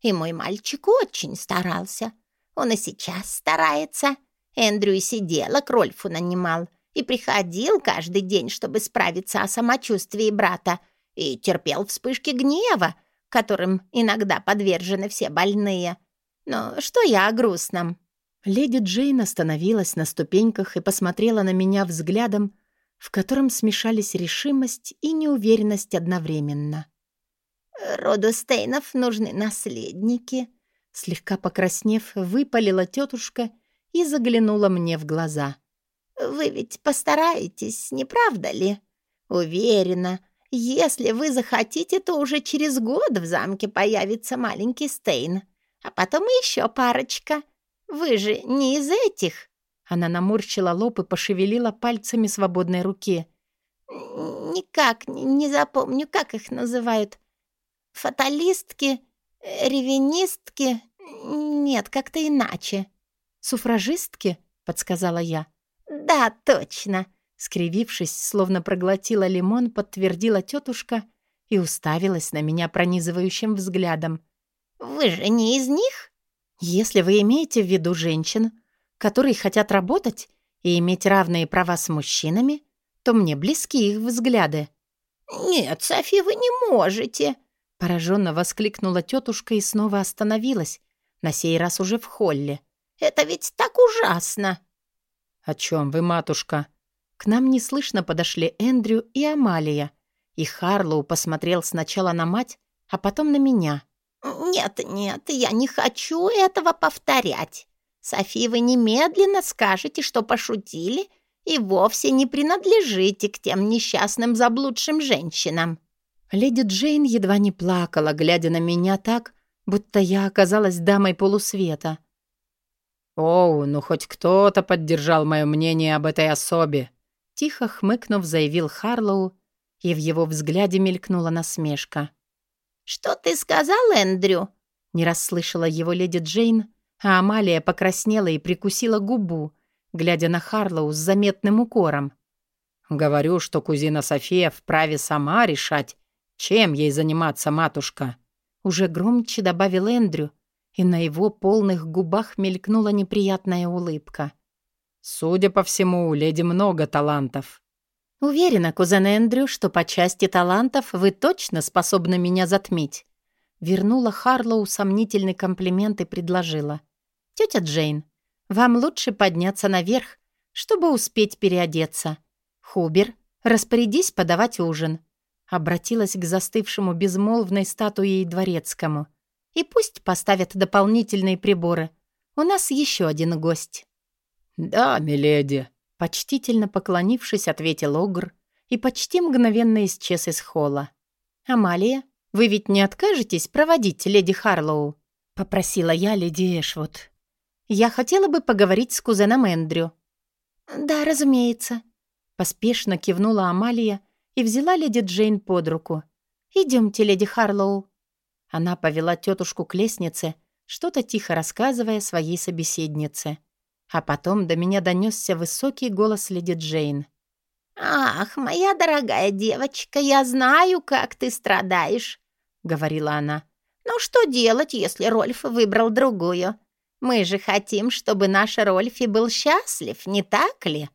Speaker 3: И мой мальчик очень старался. Он и сейчас старается. Эндрю и сиделок Рольфу нанимал и приходил каждый день, чтобы справиться о самочувствии брата, и терпел вспышки гнева, которым иногда подвержены все больные. Но что я о грустном?»
Speaker 2: Леди Джейн остановилась на ступеньках и посмотрела на меня взглядом, в котором смешались решимость и неуверенность одновременно.
Speaker 3: «Роду Стейнов нужны наследники», — слегка покраснев, выпалила тетушка и заглянула мне в глаза. «Вы ведь постараетесь, не правда ли? Уверена, если вы захотите, то уже через год в замке появится маленький Стейн а потом еще парочка. Вы же не из этих?»
Speaker 2: Она наморщила лоб и пошевелила пальцами свободной руки.
Speaker 3: «Никак не запомню, как их называют. Фаталистки, ревенистки? Нет, как-то иначе».
Speaker 2: «Суфражистки?» — подсказала я.
Speaker 3: «Да, точно!»
Speaker 2: Скривившись, словно проглотила лимон, подтвердила тетушка и уставилась на меня пронизывающим взглядом.
Speaker 3: Вы же не из них?
Speaker 2: Если вы имеете в виду женщин, которые хотят работать и иметь равные права с мужчинами, то мне близки их взгляды.
Speaker 3: «Нет, Софи, вы не можете!»
Speaker 2: Пораженно воскликнула тетушка и снова остановилась, на сей раз уже в холле.
Speaker 3: «Это ведь так ужасно!»
Speaker 2: «О чем вы, матушка?» К нам неслышно подошли Эндрю и Амалия, и Харлоу посмотрел сначала на мать, а потом на меня.
Speaker 3: «Нет, нет, я не хочу этого повторять. Софи, вы немедленно скажете, что пошутили и вовсе не принадлежите к тем несчастным заблудшим женщинам».
Speaker 2: Леди Джейн едва не плакала, глядя на меня так, будто я оказалась дамой полусвета.
Speaker 1: «Оу, ну хоть кто-то поддержал мое мнение об этой особе»,
Speaker 2: тихо хмыкнув, заявил Харлоу, и в его взгляде мелькнула насмешка.
Speaker 3: «Что ты сказал, Эндрю?»
Speaker 2: Не расслышала его леди Джейн, а Амалия покраснела и прикусила губу, глядя на Харлоу с заметным укором.
Speaker 1: «Говорю, что кузина София вправе сама решать, чем ей заниматься матушка».
Speaker 2: Уже громче добавил Эндрю, и на его полных губах мелькнула неприятная улыбка.
Speaker 1: «Судя по всему, у леди много талантов».
Speaker 2: «Уверена, кузен Эндрю, что по части талантов вы точно способны меня затмить». Вернула Харлоу сомнительный комплимент и предложила. «Тетя Джейн, вам лучше подняться наверх, чтобы успеть переодеться. Хубер, распорядись подавать ужин». Обратилась к застывшему безмолвной статуей дворецкому. «И пусть поставят дополнительные приборы. У нас еще один гость».
Speaker 1: «Да, миледи»,
Speaker 2: Почтительно поклонившись, ответил Огр и почти мгновенно исчез из холла. «Амалия, вы ведь не откажетесь проводить леди Харлоу?» — попросила я леди Эшвуд. «Я хотела бы поговорить с кузеном Эндрю».
Speaker 3: «Да, разумеется», —
Speaker 2: поспешно кивнула Амалия и взяла леди Джейн под руку. «Идемте, леди Харлоу». Она повела тетушку к лестнице, что-то тихо рассказывая своей собеседнице. А потом до меня донесся высокий голос леди Джейн.
Speaker 3: «Ах, моя дорогая девочка, я знаю, как ты страдаешь», — говорила она. «Но что делать, если Рольф выбрал другую? Мы же хотим, чтобы наш Рольфи был счастлив, не так ли?»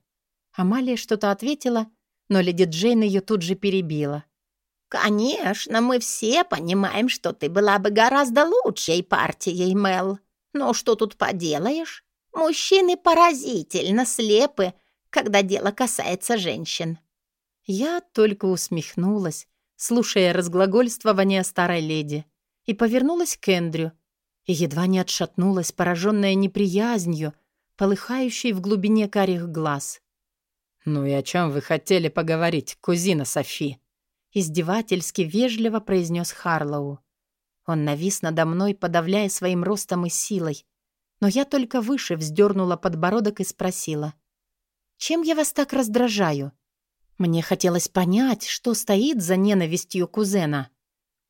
Speaker 2: Амалия что-то ответила, но леди Джейн ее тут же перебила.
Speaker 3: «Конечно, мы все понимаем, что ты была бы гораздо лучшей партией, Мел. Но что тут поделаешь? Мужчины поразительно слепы, когда дело касается женщин.
Speaker 2: Я только усмехнулась, слушая разглагольствование старой леди, и повернулась к Эндрю, и едва не отшатнулась, пораженная неприязнью, полыхающей в глубине карих глаз.
Speaker 1: «Ну и о чем вы хотели поговорить, кузина Софи?»
Speaker 2: Издевательски вежливо произнес Харлоу. Он навис надо мной, подавляя своим ростом и силой, но я только выше вздернула подбородок и спросила. «Чем я вас так раздражаю?» Мне хотелось понять, что стоит за ненавистью кузена.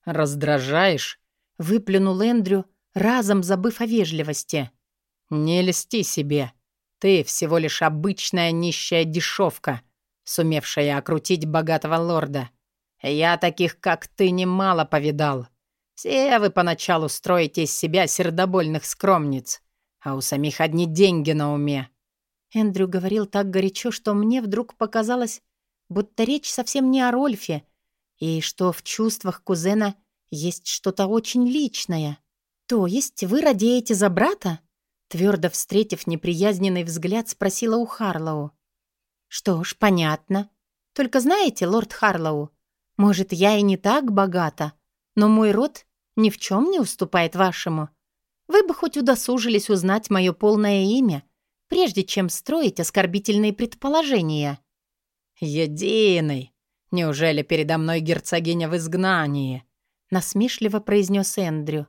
Speaker 1: «Раздражаешь?»
Speaker 2: — выплюнул Эндрю, разом забыв о вежливости.
Speaker 1: «Не льсти себе. Ты всего лишь обычная нищая дешевка, сумевшая окрутить богатого лорда. Я таких, как ты, немало повидал. Все вы поначалу строите из себя сердобольных скромниц, а у самих одни деньги на уме».
Speaker 2: Эндрю говорил так горячо, что мне вдруг показалось, будто речь совсем не о Рольфе, и что в чувствах кузена есть что-то очень личное. «То есть вы радеете за брата?» Твердо встретив неприязненный взгляд, спросила у Харлоу. «Что ж, понятно. Только знаете, лорд Харлоу, может, я и не так богата, но мой род ни в чем не уступает вашему. Вы бы хоть удосужились узнать мое полное имя, прежде чем строить оскорбительные предположения».
Speaker 1: «Единый! Неужели передо мной герцогиня в изгнании?» — насмешливо произнес Эндрю.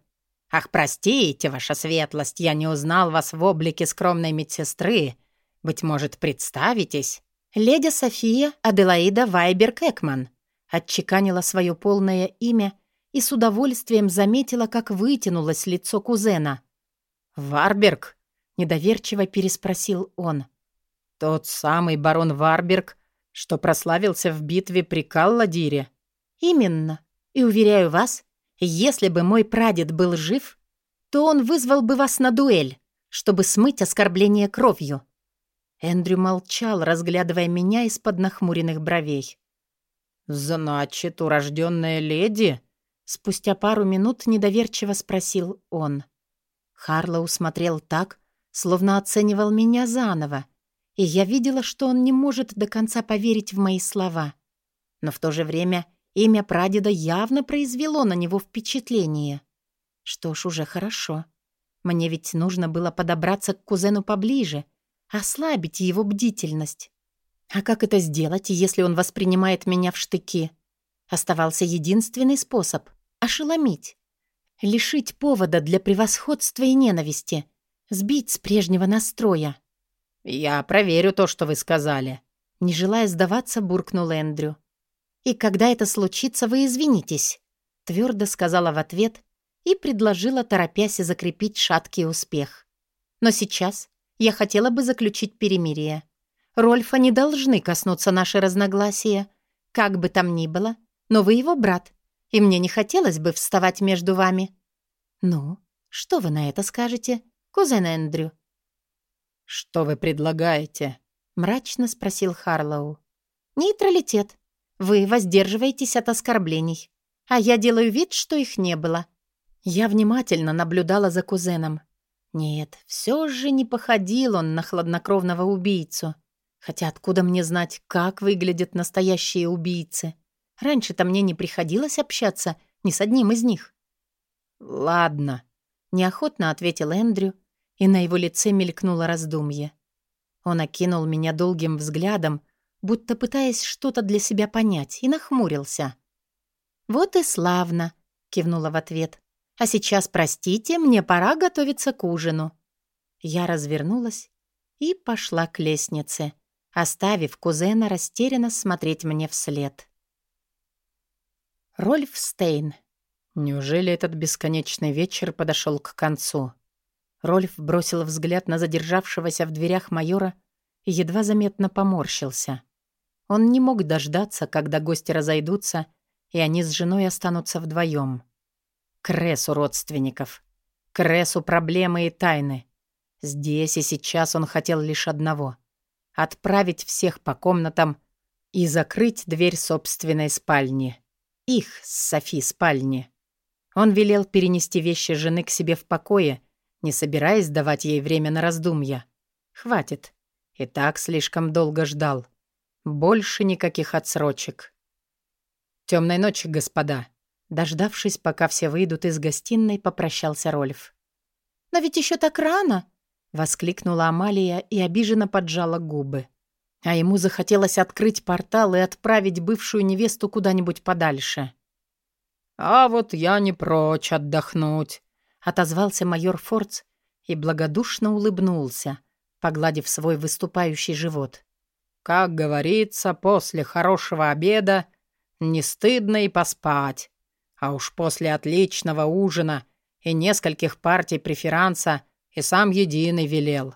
Speaker 1: «Ах, простите, ваша светлость, я не узнал вас в облике скромной медсестры. Быть может, представитесь?»
Speaker 2: «Леди София Аделаида Вайберг-Экман», — отчеканила свое полное имя и с удовольствием заметила, как вытянулось лицо кузена.
Speaker 1: «Варберг?»
Speaker 2: — недоверчиво переспросил он.
Speaker 1: «Тот самый барон Варберг, что прославился в битве при Калладире?»
Speaker 2: «Именно. И уверяю вас, если бы мой прадед был жив, то он вызвал бы вас на дуэль, чтобы смыть оскорбление кровью». Эндрю молчал, разглядывая меня из-под нахмуренных бровей.
Speaker 1: «Значит, урожденная леди?»
Speaker 2: Спустя пару минут недоверчиво спросил он. Харлоу смотрел так, словно оценивал меня заново, и я видела, что он не может до конца поверить в мои слова. Но в то же время имя прадеда явно произвело на него впечатление. Что ж, уже хорошо. Мне ведь нужно было подобраться к кузену поближе, ослабить его бдительность. А как это сделать, если он воспринимает меня в штыки? Оставался единственный способ — ошеломить. Лишить повода для превосходства и ненависти. Сбить с прежнего настроя.
Speaker 1: «Я проверю то, что вы сказали», —
Speaker 2: не желая сдаваться, буркнул Эндрю. «И когда это случится, вы извинитесь», — твердо сказала в ответ и предложила, торопясь закрепить шаткий успех. «Но сейчас я хотела бы заключить перемирие. Рольфа не должны коснуться наши разногласия. Как бы там ни было, но вы его брат, и мне не хотелось бы вставать между вами». «Ну, что вы на это скажете, кузен Эндрю?»
Speaker 1: «Что вы предлагаете?»
Speaker 2: — мрачно спросил Харлоу. «Нейтралитет. Вы воздерживаетесь от оскорблений, а я делаю вид, что их не было». Я внимательно наблюдала за кузеном. Нет, все же не походил он на хладнокровного убийцу. Хотя откуда мне знать, как выглядят настоящие убийцы? Раньше-то мне не приходилось общаться ни с одним из них.
Speaker 1: «Ладно», —
Speaker 2: неохотно ответил Эндрю, и на его лице мелькнуло раздумье. Он окинул меня долгим взглядом, будто пытаясь что-то для себя понять, и нахмурился. «Вот и славно», — кивнула в ответ. «А сейчас, простите, мне пора готовиться к ужину». Я развернулась и пошла к лестнице, оставив кузена растерянно смотреть мне вслед. Рольф Стейн.
Speaker 1: Неужели этот бесконечный вечер подошел к концу?
Speaker 2: Рольф бросил взгляд на задержавшегося в дверях майора и едва заметно поморщился. Он не мог дождаться, когда гости разойдутся, и они с женой останутся вдвоем. Кресу родственников. Кресу проблемы и тайны. Здесь и сейчас он хотел лишь одного — отправить всех по комнатам и закрыть дверь собственной спальни. Их с Софи спальни. Он велел перенести вещи жены к себе в покое не собираясь давать ей время на раздумья. Хватит. И так слишком долго ждал. Больше никаких отсрочек.
Speaker 1: Темной ночи, господа!» Дождавшись, пока все выйдут из гостиной, попрощался Рольф.
Speaker 2: «Но ведь еще так рано!» — воскликнула Амалия и обиженно поджала губы. А ему захотелось открыть портал и отправить бывшую невесту куда-нибудь подальше.
Speaker 1: «А вот я не прочь отдохнуть», —
Speaker 2: отозвался майор Фордс и благодушно улыбнулся, погладив свой выступающий живот.
Speaker 1: «Как говорится, после хорошего обеда не стыдно и поспать. А уж после отличного ужина и нескольких партий преферанса и сам единый велел».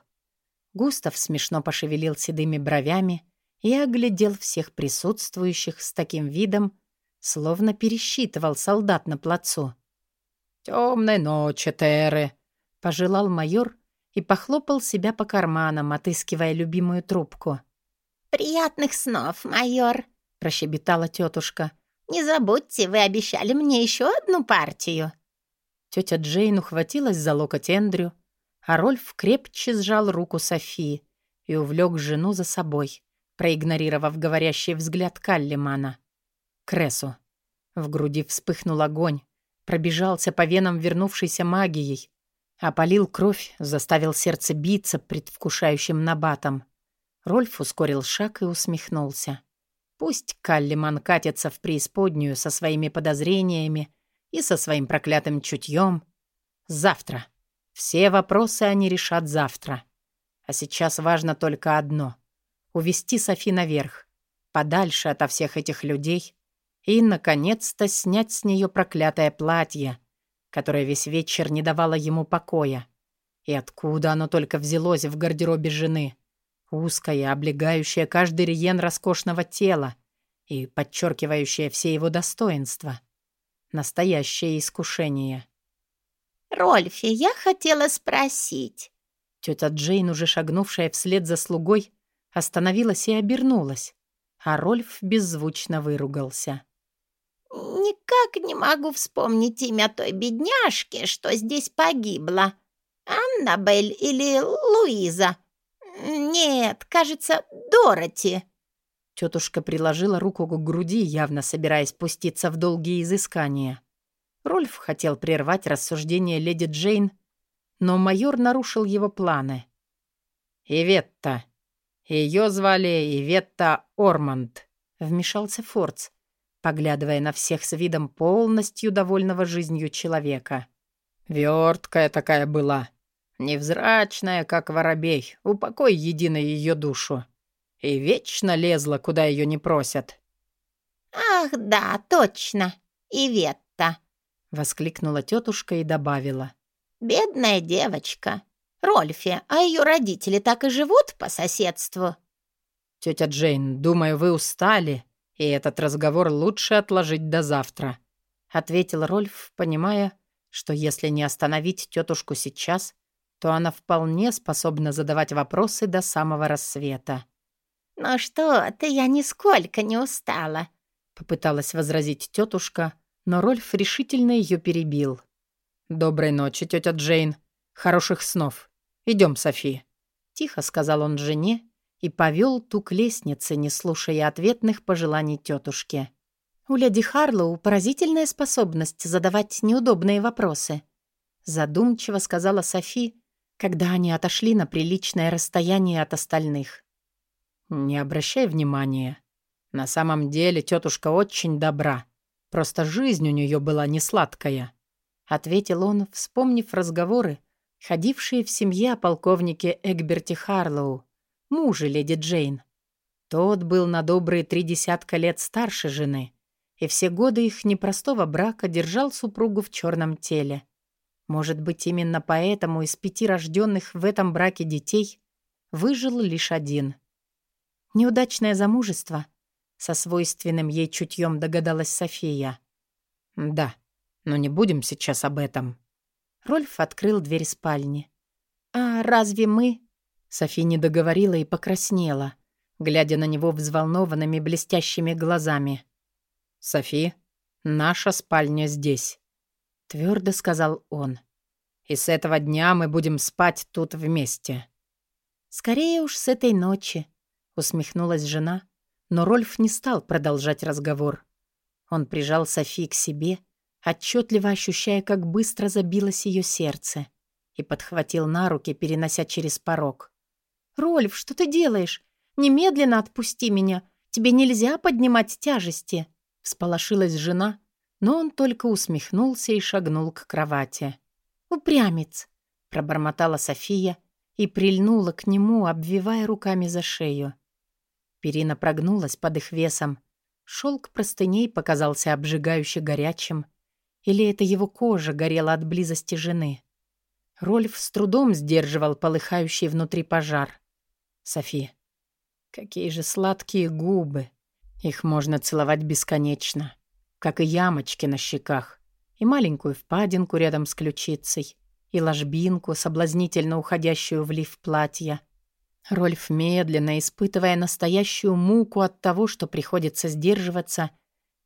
Speaker 2: Густав смешно пошевелил седыми бровями и оглядел всех присутствующих с таким видом, словно пересчитывал солдат на плацу.
Speaker 1: «Темной ночи, Теры!»
Speaker 2: — пожелал майор и похлопал себя по карманам, отыскивая любимую трубку.
Speaker 3: «Приятных снов, майор!» — прощебетала тетушка. «Не забудьте, вы обещали мне еще одну партию».
Speaker 2: Тетя Джейн ухватилась за локоть Эндрю, а Рольф крепче сжал руку Софии и увлек жену за собой, проигнорировав говорящий взгляд Каллимана. Кресу. В груди вспыхнул огонь, пробежался по венам вернувшейся магией, опалил кровь, заставил сердце биться предвкушающим набатом. Рольф ускорил шаг и усмехнулся. Пусть Каллиман катится в преисподнюю со своими подозрениями и со своим проклятым чутьем. Завтра. Все вопросы они решат завтра. А сейчас важно только одно — увести Софи наверх, подальше ото всех этих людей и, наконец-то, снять с нее проклятое платье, которое весь вечер не давало ему покоя. И откуда оно только взялось в гардеробе жены? Узкое, облегающее каждый риен роскошного тела и подчеркивающее все его достоинства. Настоящее искушение.
Speaker 3: «Рольфи, я хотела спросить».
Speaker 2: Тетя Джейн, уже шагнувшая вслед за слугой, остановилась и обернулась, а Рольф беззвучно выругался.
Speaker 3: «Никак не могу вспомнить имя той бедняжки, что здесь погибла. Аннабель или Луиза? Нет, кажется, Дороти».
Speaker 2: Тетушка приложила руку к груди, явно собираясь пуститься в долгие изыскания. Рольф хотел прервать рассуждение леди Джейн, но майор нарушил его планы.
Speaker 1: «Иветта. Ее звали Иветта Орманд», —
Speaker 2: вмешался Фордс, поглядывая на всех с видом полностью довольного жизнью человека.
Speaker 1: «Верткая такая была, невзрачная, как воробей, упокой единой ее душу. И вечно лезла, куда ее не просят».
Speaker 3: «Ах, да, точно, Иветта», —
Speaker 2: воскликнула тетушка и добавила.
Speaker 3: «Бедная девочка. Рольфи, а ее родители так и живут по соседству?»
Speaker 1: «Тетя Джейн, думаю, вы устали, и этот разговор лучше отложить до завтра», —
Speaker 2: ответил Рольф, понимая, что если не остановить тетушку сейчас, то она вполне способна задавать вопросы до самого рассвета.
Speaker 3: «Ну что ты, я нисколько не устала», —
Speaker 2: попыталась возразить тетушка, но Рольф решительно ее перебил.
Speaker 1: «Доброй ночи, тетя Джейн. Хороших снов. Идем, Софи», —
Speaker 2: тихо сказал он жене и повел ту к лестнице, не слушая ответных пожеланий тетушки. У леди Харлоу поразительная способность задавать неудобные вопросы. Задумчиво сказала Софи, когда они отошли на приличное расстояние от остальных.
Speaker 1: «Не обращай внимания. На самом деле тетушка очень добра. Просто жизнь у нее была не сладкая», —
Speaker 2: ответил он, вспомнив разговоры, ходившие в семье о полковнике Эгберте Харлоу, муже леди Джейн. Тот был на добрые три десятка лет старше жены, и все годы их непростого брака держал супругу в черном теле. Может быть, именно поэтому из пяти рожденных в этом браке детей выжил лишь один. Неудачное замужество — со свойственным ей чутьем догадалась София.
Speaker 1: «Да, но не будем сейчас об этом».
Speaker 2: Рольф открыл дверь спальни. «А разве мы...» Софи не договорила и покраснела, глядя на него взволнованными блестящими глазами.
Speaker 1: «Софи, наша спальня здесь», — твердо сказал он. «И с этого дня мы будем спать тут вместе».
Speaker 2: «Скорее уж с этой ночи», — усмехнулась жена, но Рольф не стал продолжать разговор. Он прижал Софи к себе, отчетливо ощущая, как быстро забилось ее сердце, и подхватил на руки, перенося через порог. «Рольф, что ты делаешь? Немедленно отпусти меня. Тебе нельзя поднимать тяжести!» Всполошилась жена, но он только усмехнулся и шагнул к кровати. «Упрямец!» — пробормотала София и прильнула к нему, обвивая руками за шею. Перина прогнулась под их весом. Шелк простыней показался обжигающе горячим. Или это его кожа горела от близости жены? Рольф с трудом сдерживал полыхающий внутри пожар. Софи, какие же сладкие губы! Их можно целовать бесконечно, как и ямочки на щеках, и маленькую впадинку рядом с ключицей, и ложбинку, соблазнительно уходящую в лиф платья. Рольф, медленно испытывая настоящую муку от того, что приходится сдерживаться,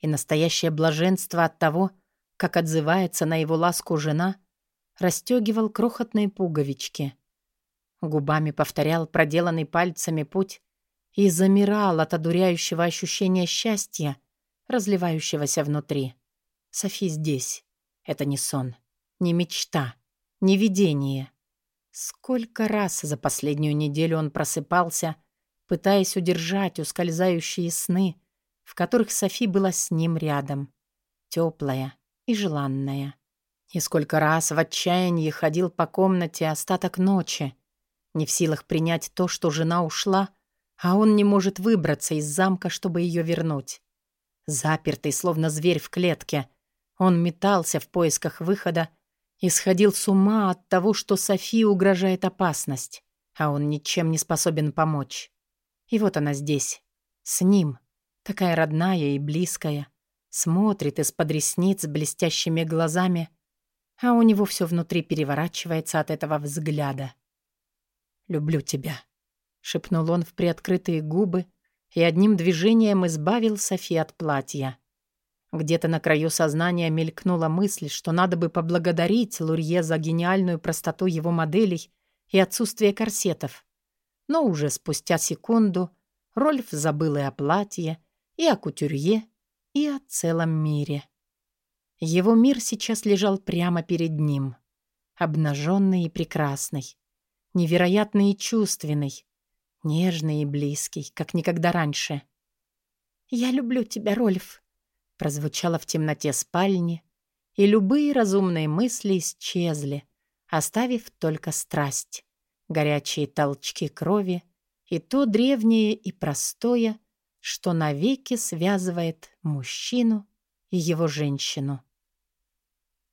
Speaker 2: и настоящее блаженство от того, как отзывается на его ласку жена, расстегивал крохотные пуговички. Губами повторял проделанный пальцами путь и замирал от одуряющего ощущения счастья, разливающегося внутри. Софи здесь. Это не сон, не мечта, не видение. Сколько раз за последнюю неделю он просыпался, пытаясь удержать ускользающие сны, в которых Софи была с ним рядом, теплая и желанная. И сколько раз в отчаянии ходил по комнате остаток ночи, не в силах принять то, что жена ушла, а он не может выбраться из замка, чтобы ее вернуть. Запертый, словно зверь в клетке, он метался в поисках выхода и сходил с ума от того, что Софии угрожает опасность, а он ничем не способен помочь. И вот она здесь, с ним, такая родная и близкая, смотрит из-под ресниц блестящими глазами, а у него все внутри переворачивается от этого взгляда. «Люблю тебя», — шепнул он в приоткрытые губы и одним движением избавил Софи от платья. Где-то на краю сознания мелькнула мысль, что надо бы поблагодарить Лурье за гениальную простоту его моделей и отсутствие корсетов. Но уже спустя секунду Рольф забыл и о платье, и о кутюрье, и о целом мире. Его мир сейчас лежал прямо перед ним, обнаженный и прекрасный, невероятный и чувственный, нежный и близкий, как никогда раньше. «Я люблю тебя, Рольф», прозвучало в темноте спальни, и любые разумные мысли исчезли, оставив только страсть, горячие толчки крови и то древнее и простое, что навеки связывает мужчину и его женщину.